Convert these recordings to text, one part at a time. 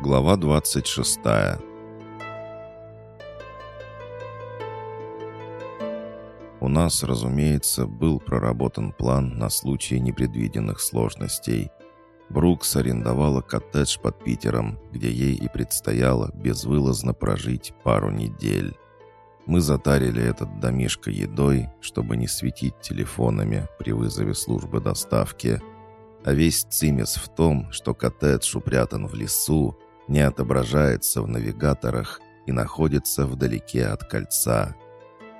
Глава 26 У нас, разумеется, был проработан план на случай непредвиденных сложностей. Брукс арендовала коттедж под Питером, где ей и предстояло безвылазно прожить пару недель. Мы затарили этот домишко едой, чтобы не светить телефонами при вызове службы доставки. А весь цимес в том, что коттедж упрятан в лесу, не отображается в навигаторах и находится вдалеке от кольца.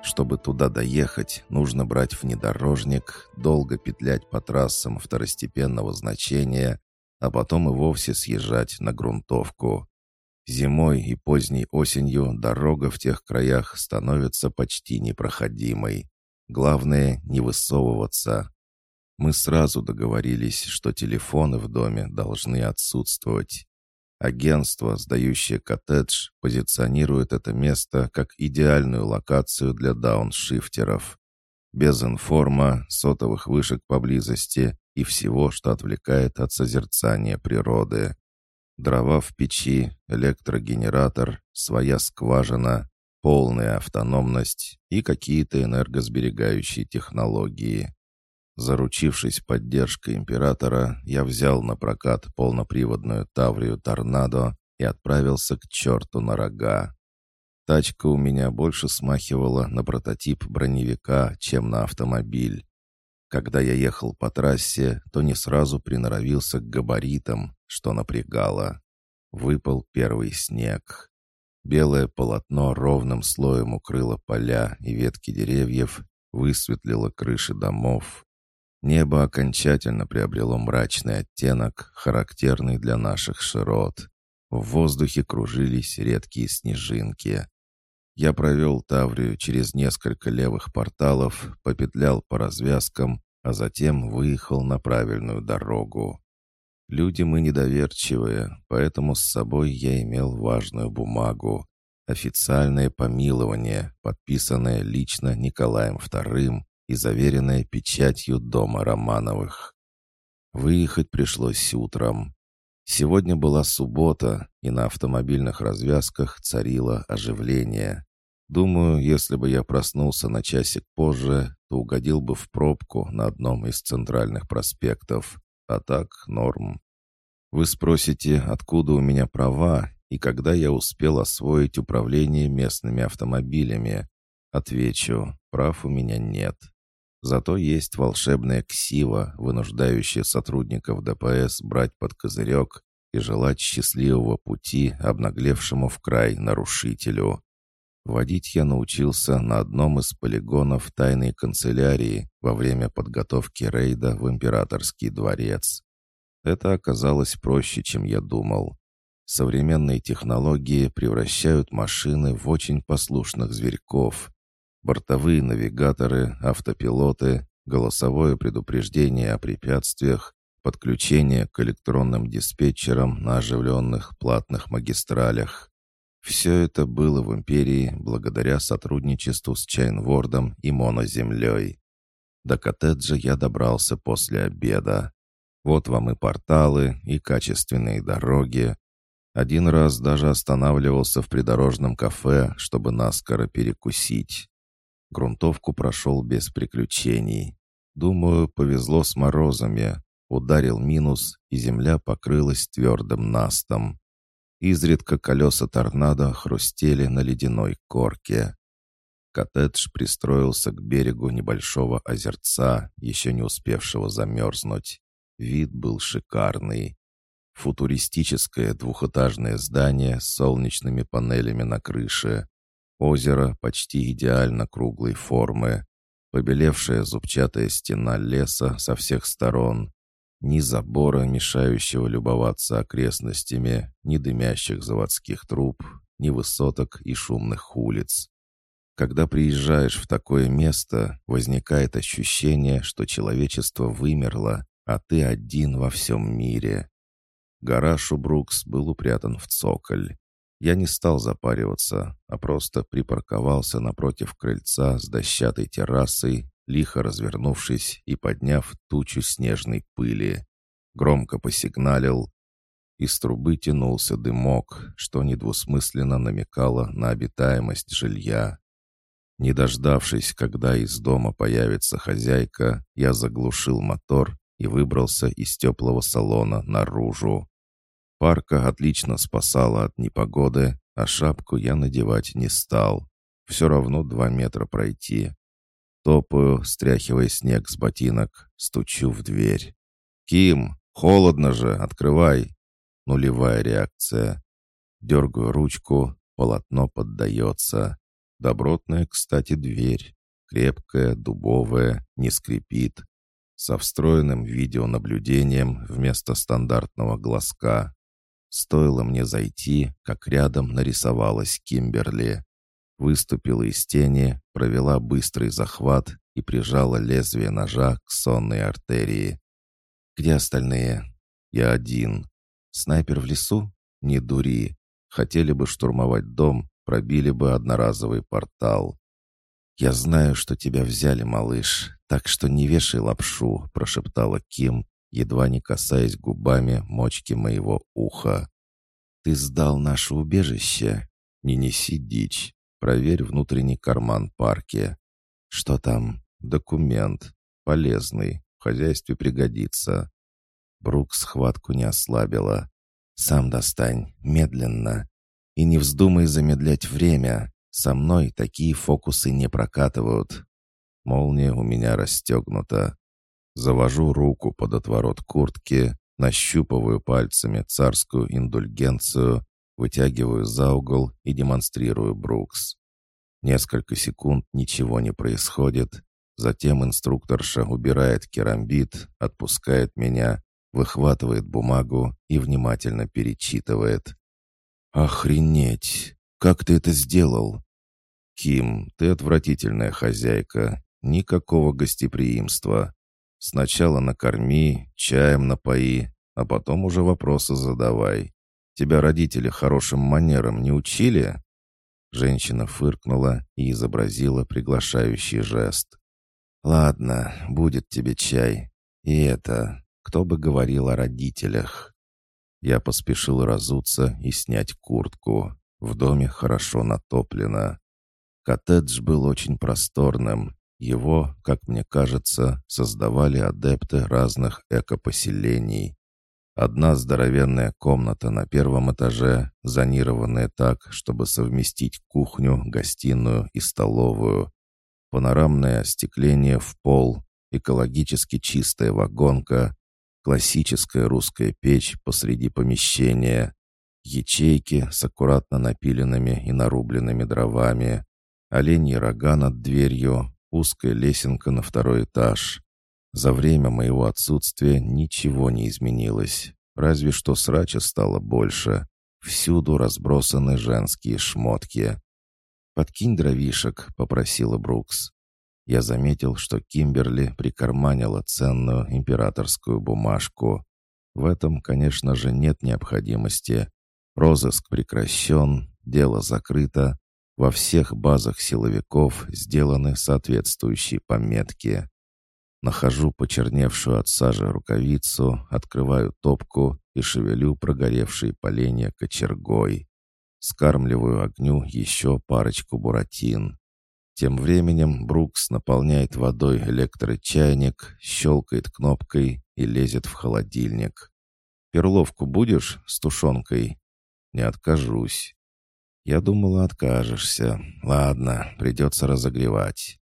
Чтобы туда доехать, нужно брать внедорожник, долго петлять по трассам второстепенного значения, а потом и вовсе съезжать на грунтовку. Зимой и поздней осенью дорога в тех краях становится почти непроходимой. Главное — не высовываться. Мы сразу договорились, что телефоны в доме должны отсутствовать. Агентство, сдающее коттедж, позиционирует это место как идеальную локацию для дауншифтеров. Без информа, сотовых вышек поблизости и всего, что отвлекает от созерцания природы. Дрова в печи, электрогенератор, своя скважина, полная автономность и какие-то энергосберегающие технологии. Заручившись поддержкой императора, я взял на прокат полноприводную Таврию Торнадо и отправился к черту на рога. Тачка у меня больше смахивала на прототип броневика, чем на автомобиль. Когда я ехал по трассе, то не сразу приноровился к габаритам, что напрягало. Выпал первый снег. Белое полотно ровным слоем укрыло поля и ветки деревьев, высветлило крыши домов, Небо окончательно приобрело мрачный оттенок, характерный для наших широт. В воздухе кружились редкие снежинки. Я провел Таврию через несколько левых порталов, попетлял по развязкам, а затем выехал на правильную дорогу. Люди мы недоверчивые, поэтому с собой я имел важную бумагу. Официальное помилование, подписанное лично Николаем II и заверенная печатью дома Романовых. Выехать пришлось утром. Сегодня была суббота, и на автомобильных развязках царило оживление. Думаю, если бы я проснулся на часик позже, то угодил бы в пробку на одном из центральных проспектов. А так норм. Вы спросите, откуда у меня права и когда я успел освоить управление местными автомобилями. Отвечу, прав у меня нет. Зато есть волшебная ксива, вынуждающая сотрудников ДПС брать под козырек и желать счастливого пути обнаглевшему в край нарушителю. Водить я научился на одном из полигонов тайной канцелярии во время подготовки рейда в императорский дворец. Это оказалось проще, чем я думал. Современные технологии превращают машины в очень послушных зверьков, бортовые навигаторы, автопилоты, голосовое предупреждение о препятствиях, подключение к электронным диспетчерам на оживленных платных магистралях. Все это было в империи благодаря сотрудничеству с Чайнвордом и Моноземлей. До коттеджа я добрался после обеда. Вот вам и порталы, и качественные дороги. Один раз даже останавливался в придорожном кафе, чтобы наскоро перекусить. Грунтовку прошел без приключений. Думаю, повезло с морозами. Ударил минус, и земля покрылась твердым настом. Изредка колеса торнадо хрустели на ледяной корке. Коттедж пристроился к берегу небольшого озерца, еще не успевшего замерзнуть. Вид был шикарный. Футуристическое двухэтажное здание с солнечными панелями на крыше, Озеро почти идеально круглой формы. Побелевшая зубчатая стена леса со всех сторон. Ни забора, мешающего любоваться окрестностями, ни дымящих заводских труб, ни высоток и шумных улиц. Когда приезжаешь в такое место, возникает ощущение, что человечество вымерло, а ты один во всем мире. Гора Шубрукс был упрятан в цоколь. Я не стал запариваться, а просто припарковался напротив крыльца с дощатой террасой, лихо развернувшись и подняв тучу снежной пыли. Громко посигналил. Из трубы тянулся дымок, что недвусмысленно намекало на обитаемость жилья. Не дождавшись, когда из дома появится хозяйка, я заглушил мотор и выбрался из теплого салона наружу. Парка отлично спасала от непогоды, а шапку я надевать не стал. Все равно два метра пройти. Топаю, стряхивая снег с ботинок, стучу в дверь. «Ким, холодно же, открывай!» Нулевая реакция. Дергаю ручку, полотно поддается. Добротная, кстати, дверь. Крепкая, дубовая, не скрипит. Со встроенным видеонаблюдением вместо стандартного глазка. Стоило мне зайти, как рядом нарисовалась Кимберли. Выступила из тени, провела быстрый захват и прижала лезвие ножа к сонной артерии. «Где остальные?» «Я один. Снайпер в лесу? Не дури. Хотели бы штурмовать дом, пробили бы одноразовый портал. «Я знаю, что тебя взяли, малыш, так что не вешай лапшу», — прошептала Ким, едва не касаясь губами мочки моего уха. «Ты сдал наше убежище? Не неси дичь. Проверь внутренний карман парки. Что там? Документ. Полезный. В хозяйстве пригодится. Брук схватку не ослабила. «Сам достань, медленно. И не вздумай замедлять время. Со мной такие фокусы не прокатывают». Молния у меня расстегнута. Завожу руку под отворот куртки, нащупываю пальцами царскую индульгенцию, вытягиваю за угол и демонстрирую Брукс. Несколько секунд ничего не происходит, затем инструкторша убирает керамбит, отпускает меня выхватывает бумагу и внимательно перечитывает. «Охренеть! Как ты это сделал?» «Ким, ты отвратительная хозяйка. Никакого гостеприимства. Сначала накорми, чаем напои, а потом уже вопросы задавай. Тебя родители хорошим манерам не учили?» Женщина фыркнула и изобразила приглашающий жест. «Ладно, будет тебе чай. И это, кто бы говорил о родителях? Я поспешил разуться и снять куртку. В доме хорошо натоплено. Коттедж был очень просторным. Его, как мне кажется, создавали адепты разных экопоселений. Одна здоровенная комната на первом этаже, зонированная так, чтобы совместить кухню, гостиную и столовую. Панорамное остекление в пол, экологически чистая вагонка, классическая русская печь посреди помещения, ячейки с аккуратно напиленными и нарубленными дровами, оленьи рога над дверью, узкая лесенка на второй этаж. За время моего отсутствия ничего не изменилось, разве что срача стало больше. Всюду разбросаны женские шмотки. «Подкинь дровишек», — попросила Брукс. Я заметил, что Кимберли прикарманила ценную императорскую бумажку. В этом, конечно же, нет необходимости. Розыск прекращен, дело закрыто. Во всех базах силовиков сделаны соответствующие пометки. Нахожу почерневшую от сажи рукавицу, открываю топку и шевелю прогоревшие поленья кочергой. Скармливаю огню еще парочку буратин. Тем временем Брукс наполняет водой электрочайник, щелкает кнопкой и лезет в холодильник. «Перловку будешь с тушенкой?» «Не откажусь». «Я думала, откажешься. Ладно, придется разогревать».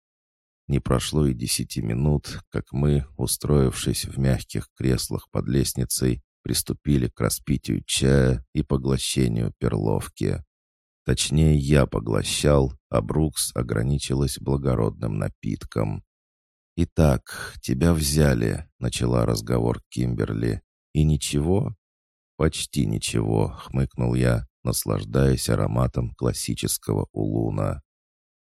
Не прошло и десяти минут, как мы, устроившись в мягких креслах под лестницей, приступили к распитию чая и поглощению перловки. Точнее, я поглощал, а Брукс ограничилась благородным напитком. «Итак, тебя взяли», — начала разговор Кимберли. «И ничего?» «Почти ничего», — хмыкнул я, наслаждаясь ароматом классического улуна.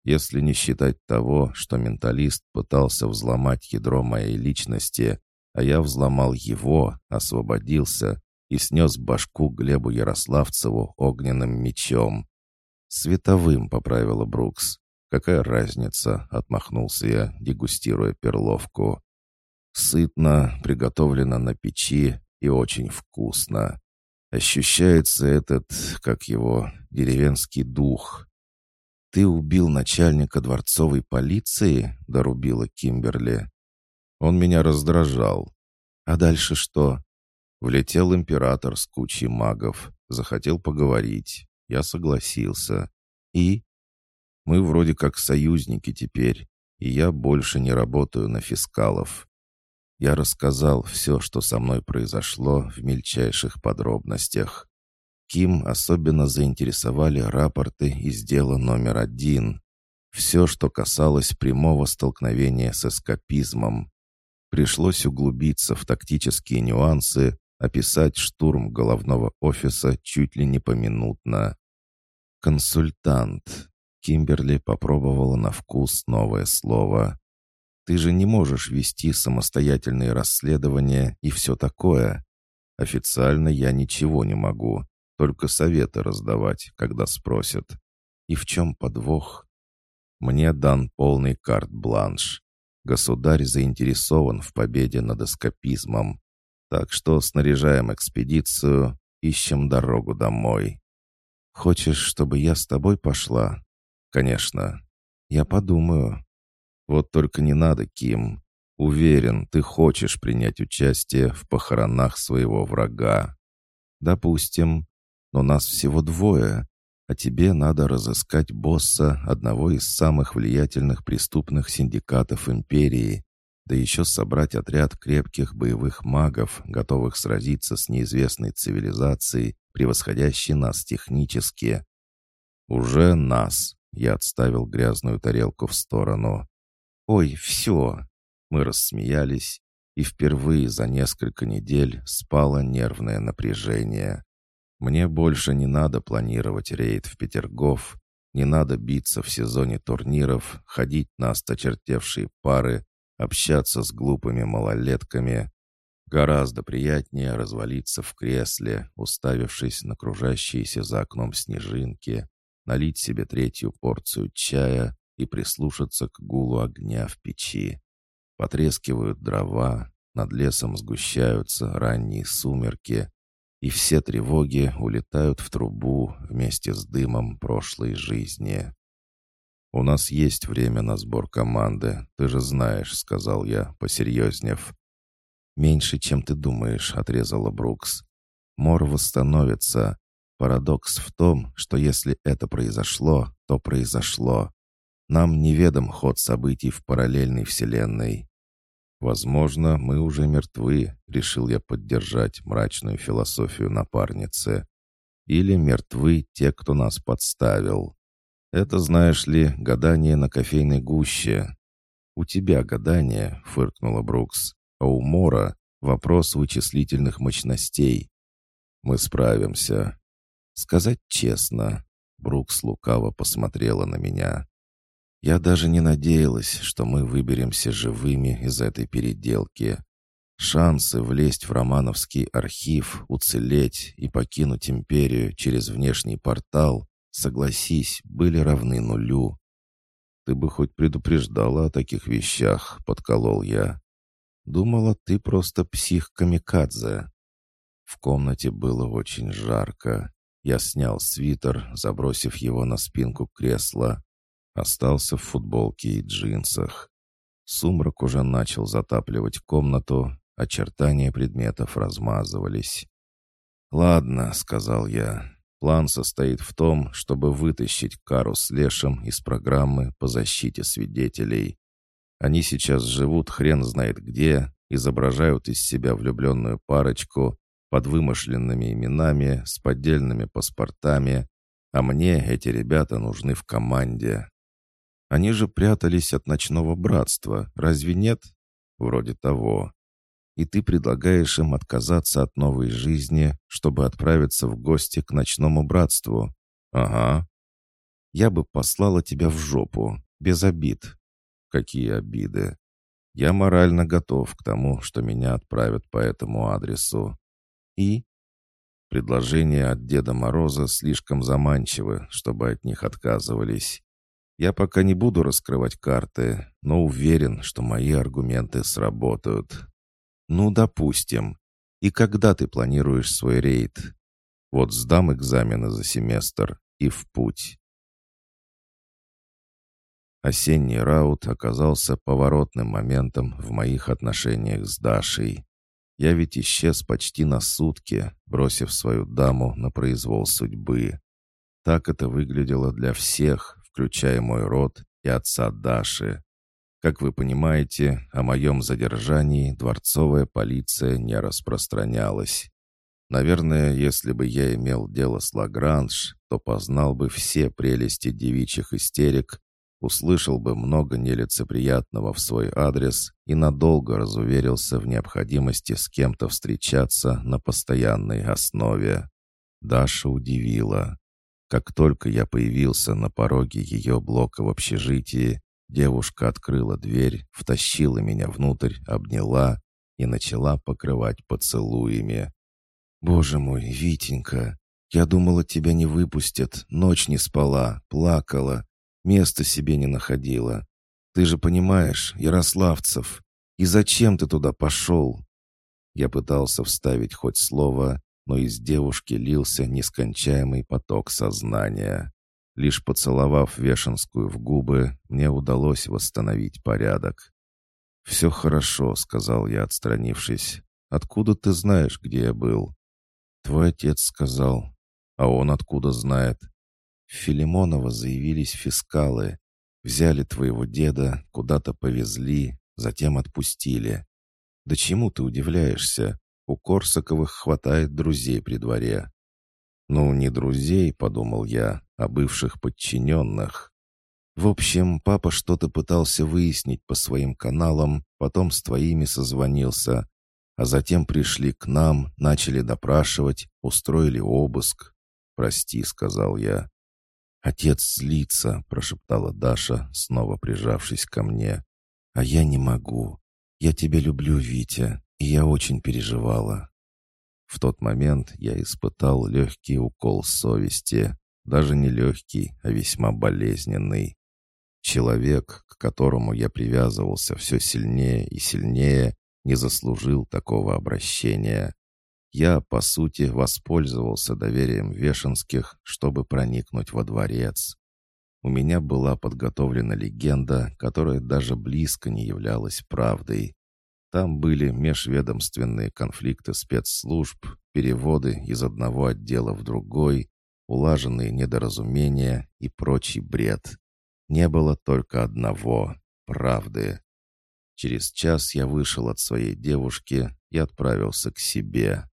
Если не считать того, что менталист пытался взломать ядро моей личности, а я взломал его, освободился и снес башку Глебу Ярославцеву огненным мечом. «Световым», — поправила Брукс. «Какая разница?» — отмахнулся я, дегустируя перловку. «Сытно, приготовлено на печи и очень вкусно. Ощущается этот, как его, деревенский дух. «Ты убил начальника дворцовой полиции?» — дорубила Кимберли. «Он меня раздражал. А дальше что?» Влетел император с кучей магов, захотел поговорить. Я согласился. И? Мы вроде как союзники теперь, и я больше не работаю на фискалов. Я рассказал все, что со мной произошло в мельчайших подробностях. Ким особенно заинтересовали рапорты из дела номер один. Все, что касалось прямого столкновения с эскапизмом. Пришлось углубиться в тактические нюансы, описать штурм головного офиса чуть ли не поминутно. «Консультант». Кимберли попробовала на вкус новое слово. «Ты же не можешь вести самостоятельные расследования и все такое. Официально я ничего не могу, только советы раздавать, когда спросят. И в чем подвох? Мне дан полный карт-бланш. Государь заинтересован в победе над эскапизмом. Так что снаряжаем экспедицию, ищем дорогу домой. Хочешь, чтобы я с тобой пошла? Конечно. Я подумаю. Вот только не надо, Ким. Уверен, ты хочешь принять участие в похоронах своего врага. Допустим. Но нас всего двое, а тебе надо разыскать босса одного из самых влиятельных преступных синдикатов империи да еще собрать отряд крепких боевых магов, готовых сразиться с неизвестной цивилизацией, превосходящей нас технически. «Уже нас!» — я отставил грязную тарелку в сторону. «Ой, все!» Мы рассмеялись, и впервые за несколько недель спало нервное напряжение. Мне больше не надо планировать рейд в Петергоф, не надо биться в сезоне турниров, ходить на осточертевшие пары, общаться с глупыми малолетками. Гораздо приятнее развалиться в кресле, уставившись на кружащиеся за окном снежинки, налить себе третью порцию чая и прислушаться к гулу огня в печи. Потрескивают дрова, над лесом сгущаются ранние сумерки, и все тревоги улетают в трубу вместе с дымом прошлой жизни. «У нас есть время на сбор команды, ты же знаешь», — сказал я, посерьезнев. «Меньше, чем ты думаешь», — отрезала Брукс. «Мор восстановится. Парадокс в том, что если это произошло, то произошло. Нам неведом ход событий в параллельной вселенной». «Возможно, мы уже мертвы», — решил я поддержать мрачную философию напарницы. «Или мертвы те, кто нас подставил». Это, знаешь ли, гадание на кофейной гуще. У тебя гадание, фыркнула Брукс, а у Мора вопрос вычислительных мощностей. Мы справимся. Сказать честно, Брукс лукаво посмотрела на меня. Я даже не надеялась, что мы выберемся живыми из этой переделки. Шансы влезть в романовский архив, уцелеть и покинуть империю через внешний портал согласись, были равны нулю. Ты бы хоть предупреждала о таких вещах, подколол я. Думала, ты просто псих-камикадзе. В комнате было очень жарко. Я снял свитер, забросив его на спинку кресла. Остался в футболке и джинсах. Сумрак уже начал затапливать комнату, очертания предметов размазывались. «Ладно», — сказал я, План состоит в том, чтобы вытащить Кару с Лешем из программы по защите свидетелей. Они сейчас живут хрен знает где, изображают из себя влюбленную парочку под вымышленными именами, с поддельными паспортами, а мне эти ребята нужны в команде. Они же прятались от ночного братства, разве нет? Вроде того и ты предлагаешь им отказаться от новой жизни, чтобы отправиться в гости к ночному братству. Ага. Я бы послала тебя в жопу, без обид. Какие обиды? Я морально готов к тому, что меня отправят по этому адресу. И? Предложения от Деда Мороза слишком заманчивы, чтобы от них отказывались. Я пока не буду раскрывать карты, но уверен, что мои аргументы сработают. «Ну, допустим. И когда ты планируешь свой рейд?» Вот сдам экзамены за семестр и в путь. Осенний раут оказался поворотным моментом в моих отношениях с Дашей. Я ведь исчез почти на сутки, бросив свою даму на произвол судьбы. Так это выглядело для всех, включая мой род и отца Даши. Как вы понимаете, о моем задержании дворцовая полиция не распространялась. Наверное, если бы я имел дело с Лагранж, то познал бы все прелести девичьих истерик, услышал бы много нелицеприятного в свой адрес и надолго разуверился в необходимости с кем-то встречаться на постоянной основе. Даша удивила. Как только я появился на пороге ее блока в общежитии, девушка открыла дверь, втащила меня внутрь, обняла и начала покрывать поцелуями. «Боже мой, Витенька, я думала, тебя не выпустят, ночь не спала, плакала, места себе не находила. Ты же понимаешь, Ярославцев, и зачем ты туда пошел?» Я пытался вставить хоть слово, но из девушки лился нескончаемый поток сознания. Лишь поцеловав Вешенскую в губы, мне удалось восстановить порядок. «Все хорошо», — сказал я, отстранившись. «Откуда ты знаешь, где я был?» «Твой отец сказал». «А он откуда знает?» В Филимонова заявились фискалы. Взяли твоего деда, куда-то повезли, затем отпустили. Да чему ты удивляешься? У Корсаковых хватает друзей при дворе. «Ну, не друзей», — подумал я, — «а бывших подчиненных». В общем, папа что-то пытался выяснить по своим каналам, потом с твоими созвонился, а затем пришли к нам, начали допрашивать, устроили обыск. «Прости», — сказал я. «Отец злится», — прошептала Даша, снова прижавшись ко мне. «А я не могу. Я тебя люблю, Витя, и я очень переживала». В тот момент я испытал легкий укол совести, даже не легкий, а весьма болезненный. Человек, к которому я привязывался все сильнее и сильнее, не заслужил такого обращения. Я, по сути, воспользовался доверием Вешенских, чтобы проникнуть во дворец. У меня была подготовлена легенда, которая даже близко не являлась правдой. Там были межведомственные конфликты спецслужб, переводы из одного отдела в другой, улаженные недоразумения и прочий бред. Не было только одного — правды. Через час я вышел от своей девушки и отправился к себе.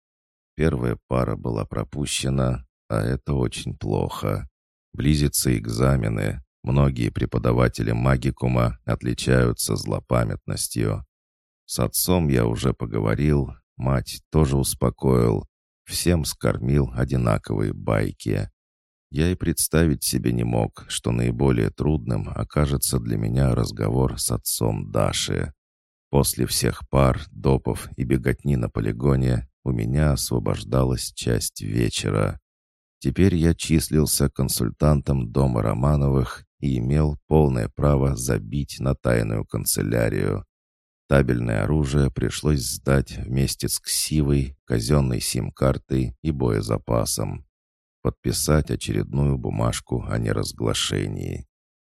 Первая пара была пропущена, а это очень плохо. Близятся экзамены. Многие преподаватели магикума отличаются злопамятностью. С отцом я уже поговорил, мать тоже успокоил. Всем скормил одинаковые байки. Я и представить себе не мог, что наиболее трудным окажется для меня разговор с отцом Даши. После всех пар, допов и беготни на полигоне у меня освобождалась часть вечера. Теперь я числился консультантом дома Романовых и имел полное право забить на тайную канцелярию. Табельное оружие пришлось сдать вместе с ксивой, казенной сим-картой и боезапасом. Подписать очередную бумажку о неразглашении.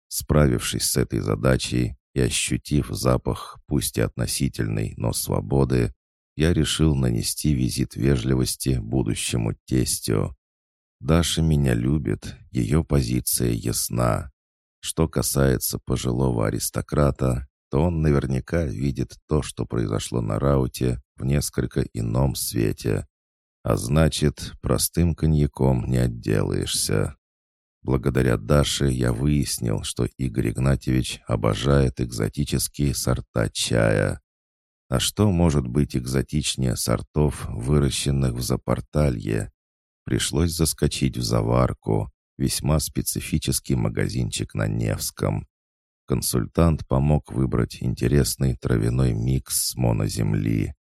Справившись с этой задачей и ощутив запах, пусть и относительный, но свободы, я решил нанести визит вежливости будущему тестю. Даша меня любит, ее позиция ясна. Что касается пожилого аристократа, то он наверняка видит то, что произошло на рауте, в несколько ином свете. А значит, простым коньяком не отделаешься. Благодаря Даше я выяснил, что Игорь Игнатьевич обожает экзотические сорта чая. А что может быть экзотичнее сортов, выращенных в Запорталье? Пришлось заскочить в заварку, весьма специфический магазинчик на Невском. Консультант помог выбрать интересный травяной микс с моноземли.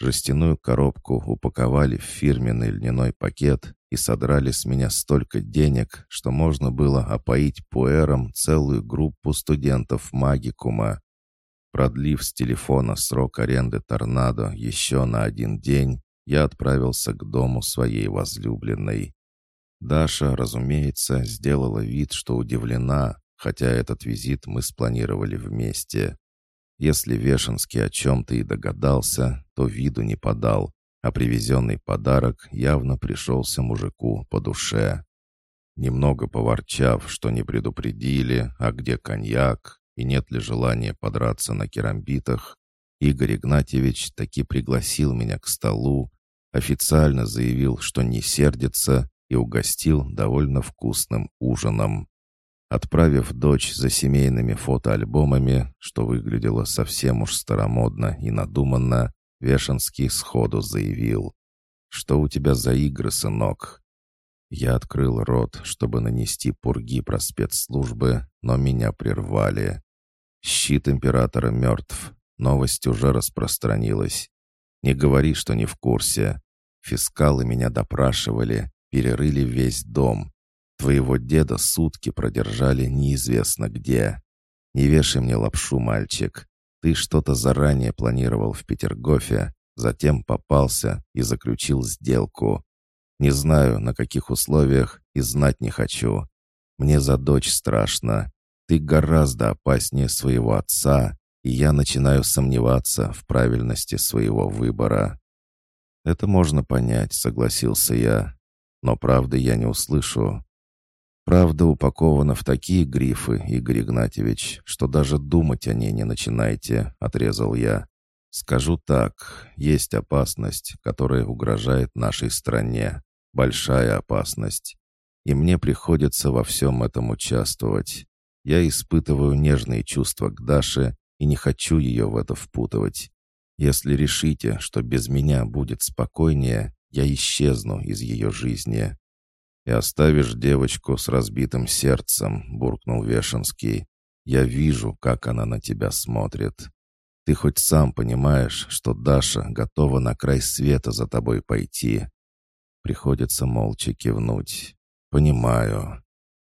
Жестяную коробку упаковали в фирменный льняной пакет и содрали с меня столько денег, что можно было опоить пуэром целую группу студентов магикума. Продлив с телефона срок аренды «Торнадо» еще на один день, я отправился к дому своей возлюбленной. Даша, разумеется, сделала вид, что удивлена, хотя этот визит мы спланировали вместе. Если Вешенский о чем-то и догадался, то виду не подал, а привезенный подарок явно пришелся мужику по душе. Немного поворчав, что не предупредили, а где коньяк, и нет ли желания подраться на керамбитах, Игорь Игнатьевич таки пригласил меня к столу, официально заявил, что не сердится, и угостил довольно вкусным ужином. Отправив дочь за семейными фотоальбомами, что выглядело совсем уж старомодно и надуманно, Вешенский сходу заявил. «Что у тебя за игры, сынок?» Я открыл рот, чтобы нанести пурги про спецслужбы, но меня прервали. Щит императора мертв. Новость уже распространилась. Не говори, что не в курсе. Фискалы меня допрашивали, перерыли весь дом. Твоего деда сутки продержали неизвестно где. Не вешай мне лапшу, мальчик. Ты что-то заранее планировал в Петергофе, затем попался и заключил сделку. Не знаю, на каких условиях, и знать не хочу. Мне за дочь страшно. Ты гораздо опаснее своего отца, и я начинаю сомневаться в правильности своего выбора». «Это можно понять», — согласился я. «Но правды я не услышу. Правда упакована в такие грифы, Игорь Игнатьевич, что даже думать о ней не начинайте», — отрезал я. «Скажу так, есть опасность, которая угрожает нашей стране. Большая опасность. И мне приходится во всем этом участвовать. Я испытываю нежные чувства к Даше и не хочу ее в это впутывать. Если решите, что без меня будет спокойнее, я исчезну из ее жизни». «И оставишь девочку с разбитым сердцем», — буркнул Вешенский. «Я вижу, как она на тебя смотрит. Ты хоть сам понимаешь, что Даша готова на край света за тобой пойти». Приходится молча кивнуть. «Понимаю.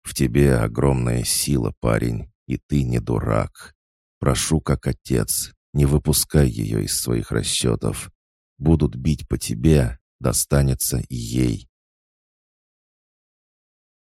В тебе огромная сила, парень, и ты не дурак. Прошу как отец, не выпускай ее из своих расчетов. Будут бить по тебе, достанется и ей.